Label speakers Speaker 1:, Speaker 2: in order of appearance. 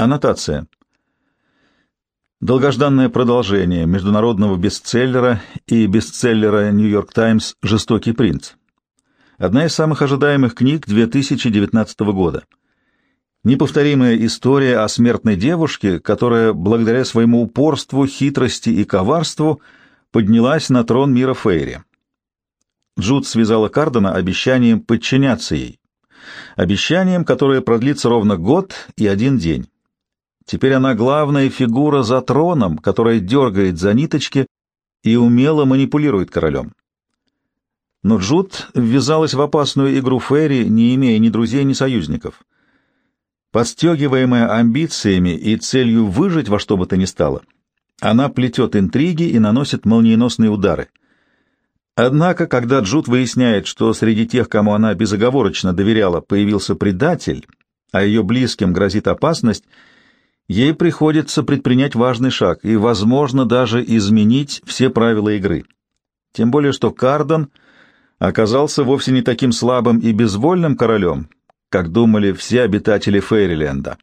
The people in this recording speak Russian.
Speaker 1: Аннотация. Долгожданное продолжение международного бестселлера и бестселлера «Нью-Йорк Таймс» «Жестокий принц». Одна из самых ожидаемых книг 2019 года. Неповторимая история о смертной девушке, которая, благодаря своему упорству, хитрости и коварству, поднялась на трон мира Фейри. Джуд связала Кардена обещанием подчиняться ей. Обещанием, которое продлится ровно год и один день. Теперь она главная фигура за троном, которая дергает за ниточки и умело манипулирует королем. Но Джуд ввязалась в опасную игру Ферри, не имея ни друзей, ни союзников. Подстегиваемая амбициями и целью выжить во что бы то ни стало, она плетет интриги и наносит молниеносные удары. Однако, когда Джуд выясняет, что среди тех, кому она безоговорочно доверяла, появился предатель, а ее близким грозит опасность, ей приходится предпринять важный шаг и, возможно, даже изменить все правила игры. Тем более, что Кардон оказался вовсе не таким слабым и безвольным королем, как думали все обитатели Фейриленда.